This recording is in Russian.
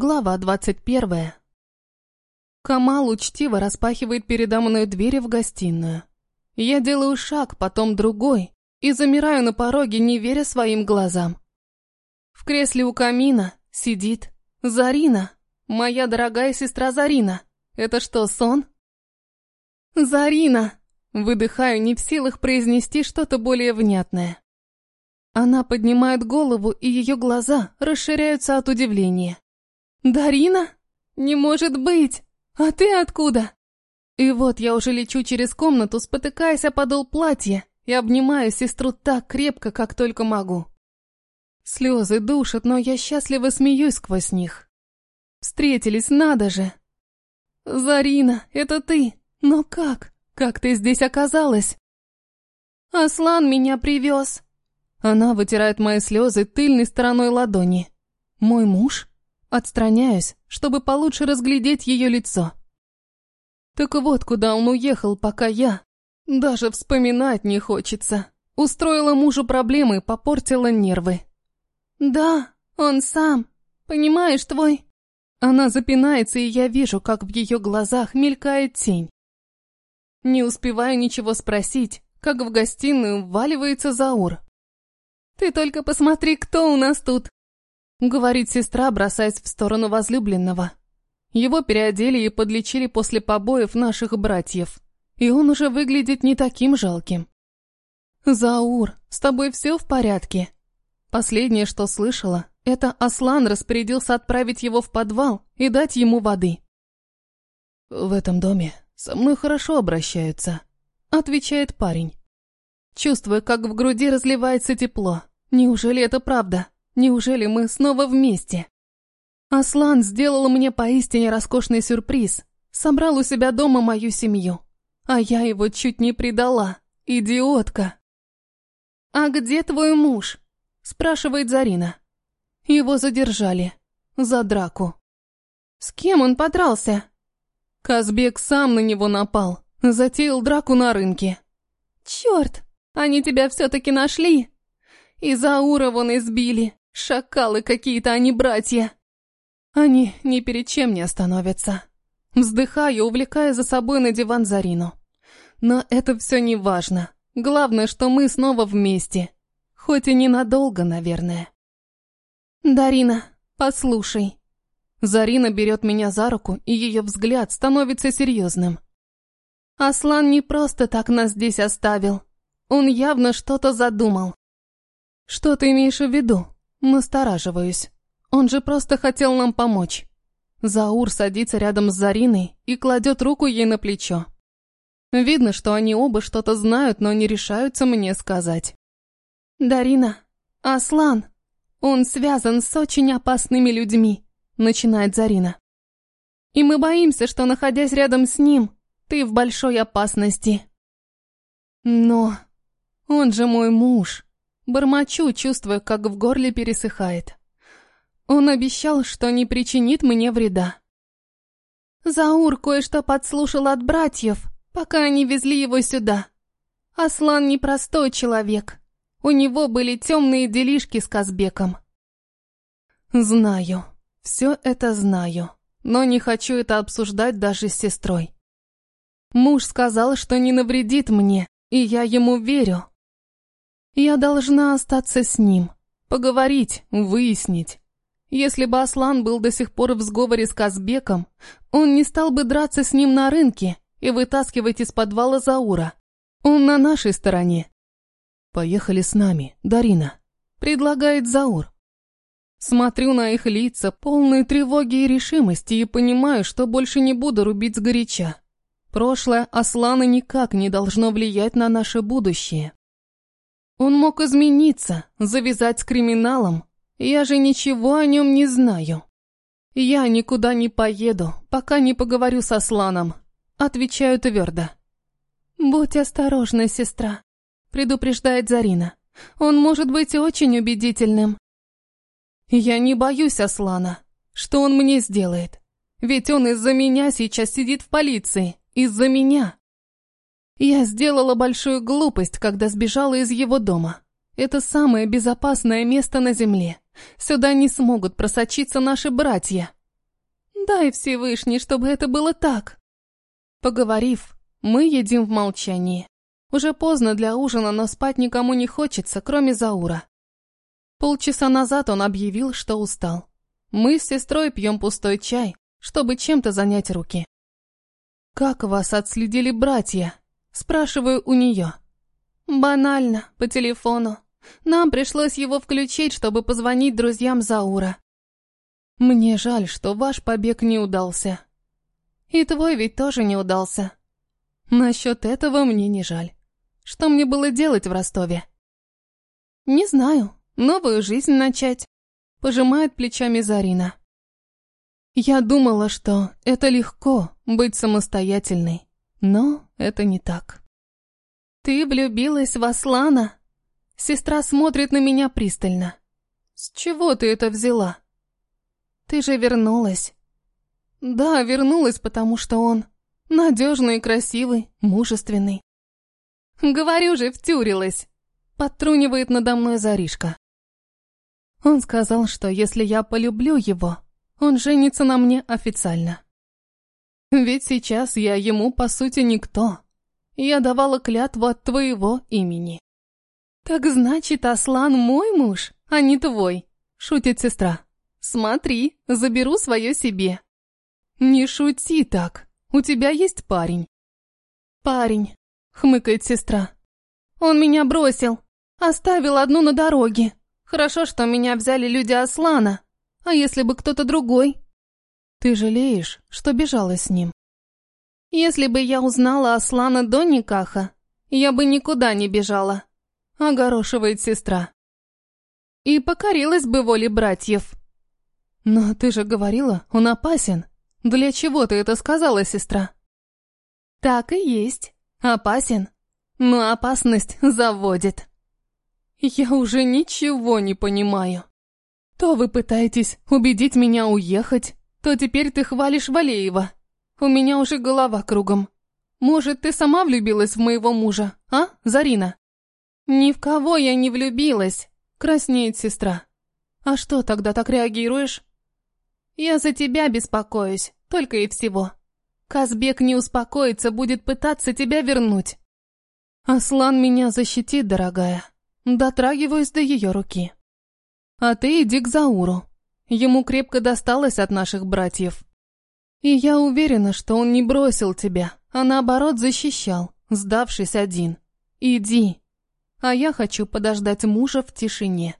Глава двадцать первая. Камал учтиво распахивает передо мной двери в гостиную. Я делаю шаг, потом другой, и замираю на пороге, не веря своим глазам. В кресле у камина сидит Зарина, моя дорогая сестра Зарина. Это что, сон? Зарина! Выдыхаю, не в силах произнести что-то более внятное. Она поднимает голову, и ее глаза расширяются от удивления. «Дарина? Не может быть! А ты откуда?» И вот я уже лечу через комнату, спотыкаясь о подол платья и обнимаю сестру так крепко, как только могу. Слезы душат, но я счастливо смеюсь сквозь них. Встретились, надо же. Зарина, это ты. Но как? Как ты здесь оказалась? Аслан меня привез. Она вытирает мои слезы тыльной стороной ладони. Мой муж? Отстраняюсь, чтобы получше разглядеть ее лицо. Так вот, куда он уехал, пока я... Даже вспоминать не хочется. Устроила мужу проблемы, попортила нервы. «Да, он сам. Понимаешь, твой...» Она запинается, и я вижу, как в ее глазах мелькает тень. Не успеваю ничего спросить, как в гостиную вваливается Заур. «Ты только посмотри, кто у нас тут!» Говорит сестра, бросаясь в сторону возлюбленного. Его переодели и подлечили после побоев наших братьев. И он уже выглядит не таким жалким. «Заур, с тобой все в порядке?» Последнее, что слышала, это Аслан распорядился отправить его в подвал и дать ему воды. «В этом доме со мной хорошо обращаются», — отвечает парень. Чувствуя, как в груди разливается тепло. Неужели это правда? Неужели мы снова вместе? Аслан сделал мне поистине роскошный сюрприз. Собрал у себя дома мою семью. А я его чуть не предала. Идиотка. «А где твой муж?» спрашивает Зарина. Его задержали. За драку. С кем он подрался? Казбек сам на него напал. Затеял драку на рынке. Черт, они тебя все-таки нашли. И Заура вон избили. Шакалы какие-то, они братья. Они ни перед чем не остановятся. Вздыхаю, увлекая за собой на диван Зарину. Но это все не важно. Главное, что мы снова вместе. Хоть и ненадолго, наверное. «Дарина, послушай». Зарина берет меня за руку, и ее взгляд становится серьезным. «Аслан не просто так нас здесь оставил. Он явно что-то задумал». «Что ты имеешь в виду?» Настораживаюсь. Он же просто хотел нам помочь. Заур садится рядом с Зариной и кладет руку ей на плечо. Видно, что они оба что-то знают, но не решаются мне сказать. «Дарина, Аслан, он связан с очень опасными людьми», — начинает Зарина. «И мы боимся, что, находясь рядом с ним, ты в большой опасности». «Но он же мой муж», — бормочу, чувствуя, как в горле пересыхает. Он обещал, что не причинит мне вреда. Заур кое-что подслушал от братьев, пока они везли его сюда. Аслан непростой человек. У него были темные делишки с Казбеком. Знаю, все это знаю, но не хочу это обсуждать даже с сестрой. Муж сказал, что не навредит мне, и я ему верю. Я должна остаться с ним, поговорить, выяснить. Если бы Аслан был до сих пор в сговоре с Казбеком, он не стал бы драться с ним на рынке и вытаскивать из подвала Заура. Он на нашей стороне. «Поехали с нами, Дарина», — предлагает Заур. Смотрю на их лица, полные тревоги и решимости, и понимаю, что больше не буду рубить сгоряча. Прошлое Аслана никак не должно влиять на наше будущее. Он мог измениться, завязать с криминалом. Я же ничего о нем не знаю. Я никуда не поеду, пока не поговорю с Асланом. Отвечаю твердо. Будь осторожна, сестра предупреждает Зарина. Он может быть очень убедительным. Я не боюсь Аслана. Что он мне сделает? Ведь он из-за меня сейчас сидит в полиции. Из-за меня. Я сделала большую глупость, когда сбежала из его дома. Это самое безопасное место на земле. Сюда не смогут просочиться наши братья. Дай Всевышний, чтобы это было так. Поговорив, мы едим в молчании. Уже поздно для ужина, но спать никому не хочется, кроме Заура. Полчаса назад он объявил, что устал. Мы с сестрой пьем пустой чай, чтобы чем-то занять руки. «Как вас отследили братья?» Спрашиваю у нее. «Банально, по телефону. Нам пришлось его включить, чтобы позвонить друзьям Заура. Мне жаль, что ваш побег не удался. И твой ведь тоже не удался. Насчет этого мне не жаль. Что мне было делать в Ростове? Не знаю. Новую жизнь начать. Пожимает плечами Зарина. Я думала, что это легко быть самостоятельной, но это не так. Ты влюбилась в Аслана? Сестра смотрит на меня пристально. С чего ты это взяла? Ты же вернулась. Да, вернулась, потому что он надежный и красивый, мужественный. Говорю же, втюрилась. Подтрунивает надо мной Заришка. Он сказал, что если я полюблю его, он женится на мне официально. Ведь сейчас я ему, по сути, никто. Я давала клятву от твоего имени. Так значит, Аслан мой муж, а не твой, шутит сестра. Смотри, заберу свое себе. Не шути так. У тебя есть парень. Парень, хмыкает сестра. Он меня бросил. Оставил одну на дороге. Хорошо, что меня взяли люди Аслана. А если бы кто-то другой? Ты жалеешь, что бежала с ним? Если бы я узнала Аслана до Никаха, я бы никуда не бежала. Огорошивает сестра. И покорилась бы воле братьев. «Но ты же говорила, он опасен. Для чего ты это сказала, сестра?» «Так и есть. Опасен. Но опасность заводит». «Я уже ничего не понимаю. То вы пытаетесь убедить меня уехать, то теперь ты хвалишь Валеева. У меня уже голова кругом. Может, ты сама влюбилась в моего мужа, а, Зарина?» «Ни в кого я не влюбилась», — краснеет сестра. «А что тогда так реагируешь?» Я за тебя беспокоюсь, только и всего. Казбек не успокоится, будет пытаться тебя вернуть. Аслан меня защитит, дорогая. Дотрагиваюсь до ее руки. А ты иди к Зауру. Ему крепко досталось от наших братьев. И я уверена, что он не бросил тебя, а наоборот защищал, сдавшись один. Иди. А я хочу подождать мужа в тишине.